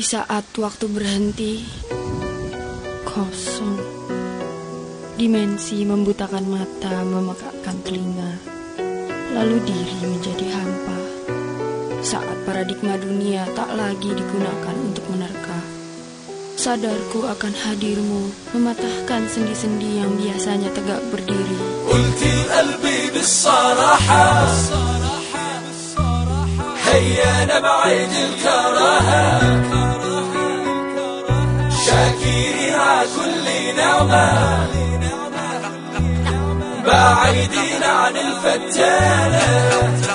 Di saat waktu berhenti, kosong. Dimensi membutakan mata, memekakkan telinga. Lalu diri menjadi hampa. Saat paradigma dunia tak lagi digunakan untuk menerka. Sadarku akan hadirmu Mematahkan sendi-sendi yang biasanya tegak berdiri قلتي قلبي بالصراحة هيا نبعد الكراهة نعمة بعيدين عن الفتانة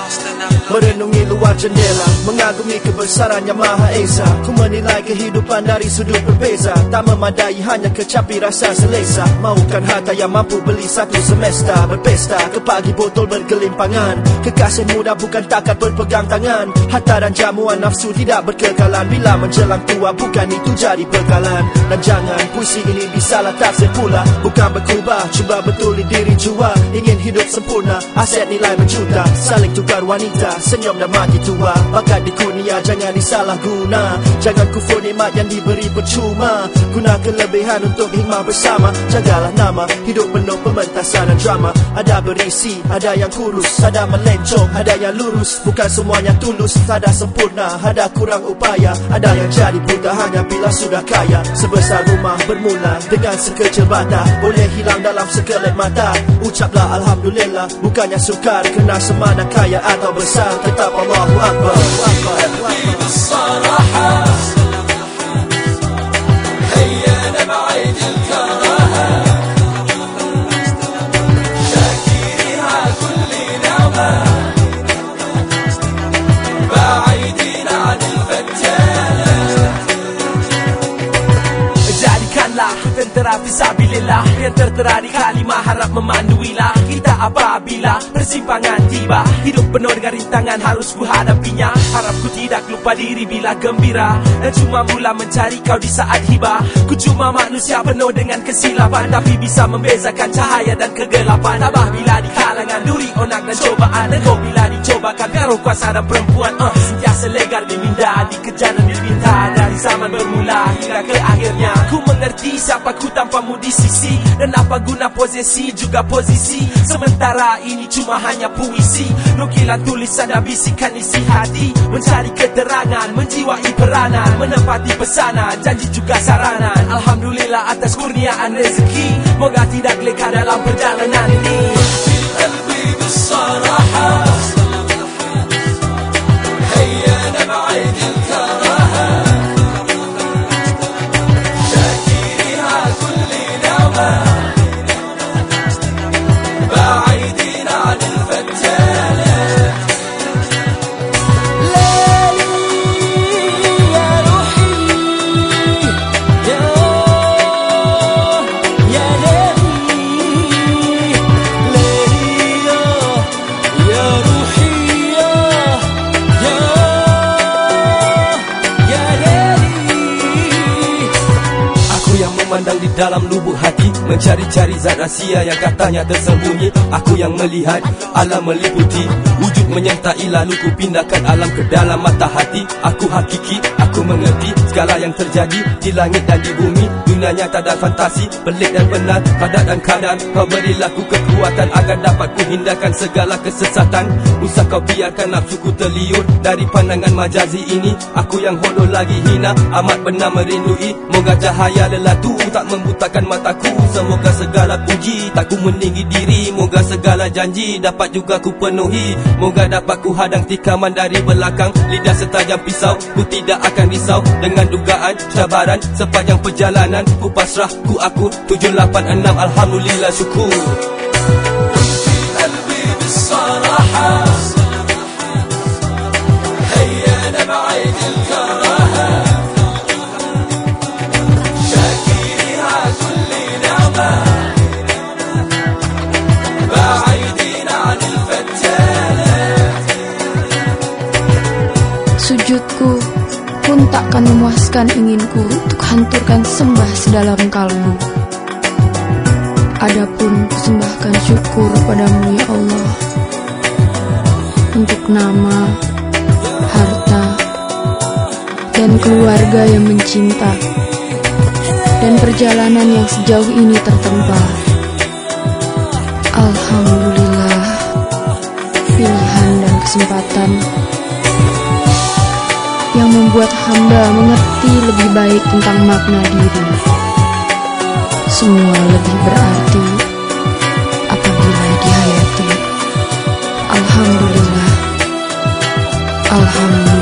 Merenungi luar jendela Mengagumi kebesaran yang Maha Esa. Ku menilai kehidupan dari sudut berbeza. Tak memadai hanya kecapi rasa selesa. Mahukan harta yang mampu beli satu semesta. Berpesta ke pagi botol bergelimpangan. Kekasih muda bukan takat berpegang tangan. Harta dan jamuan nafsu tidak berkekalan. Bila menjelang tua bukan itu jadi bekalan. Dan jangan puisi ini disalah tafsir pula. Bukan berkubah cuba betuli diri jua. Ingin hidup sempurna aset nilai menjuta. Saling tukar wanita senyum dan mati tua. Bakat di kurnia jangan disalah guna. Jangan kufur nikmat yang diberi percuma. Guna kelebihan untuk hikmah bersama. Jagalah nama hidup penuh pementasan dan drama. Ada berisi, ada yang kurus, ada melencong Ada yang lurus, bukan semuanya tulus Ada sempurna, ada kurang upaya Ada yang jadi buta hanya bila sudah kaya. Sebesar rumah bermula dengan sekecil bata Boleh hilang dalam sekelip mata. Ucaplah Alhamdulillah Bukannya sukar kena semana kaya atau besar كتاب الله أكبر. أكبر الصراحة tentera fisabilillah Yang tertera di kalimah harap memanduilah Kita apabila persimpangan tiba Hidup penuh dengan rintangan harus ku hadapinya Harap ku tidak lupa diri bila gembira Dan cuma mula mencari kau di saat hibah Ku cuma manusia penuh dengan kesilapan Tapi bisa membezakan cahaya dan kegelapan. Tabah bila di kalangan duri onak dan cobaan. Dan kau bila dicobakan garuh kuasa dan perempuan uh, Sentiasa legar diminda dikejar dan diminta. Dari zaman bermula hingga ke akhirnya Ku mengerti siapa ku tanpamu di sisi? Dan apa guna posisi? Juga posisi. Sementara ini cuma hanya puisi. Nukilan tulisan dan bisikan isi hati. Mencari keterangan, menjiwai peranan Menepati pesanan, janji juga saranan. Alhamdulillah atas kurniaan rezeki. Moga tidak leka dalam perjalanan ini memandang di dalam lubuk hati Mencari-cari zat rahsia yang katanya tersembunyi. Aku yang melihat alam meliputi. Wujud menyertai lalu ku pindahkan alam ke dalam mata hati. Aku hakiki, aku mengerti segala yang terjadi Di langit dan di bumi Dunia nyata dan fantasi Pelik dan benar, padat dan kadar Kau berilah ku kekuatan agar dapat ku hindarkan segala kesesatan. Usah kau biarkan nafsuku terliur Dari pandangan majazi ini. Aku yang hodoh lagi hina Amat benar merindui. Moga cahaya lelatu tak membutakan mataku. Semoga segala puji tak ku meninggi diri. Moga segala janji dapat juga ku penuhi. Moga dapat ku hadang tikaman dari belakang. Lidah setajam pisau Ku tidak akan risau Dengan dugaan cabaran Sepanjang perjalanan Ku pasrah ku aku 786 Alhamdulillah syukur قلبي بالصراحة takkan memuaskan inginku Untuk hancurkan sembah sedalam kalbu Adapun persembahkan syukur padamu ya Allah Untuk nama, harta, dan keluarga yang mencinta, dan perjalanan yang sejauh ini tertempa. Alhamdulillah, pilihan dan kesempatan membuat hamba mengerti lebih baik tentang makna diri. Semua lebih berarti apabila dihayati. Alhamdulillah. Alhamdulillah.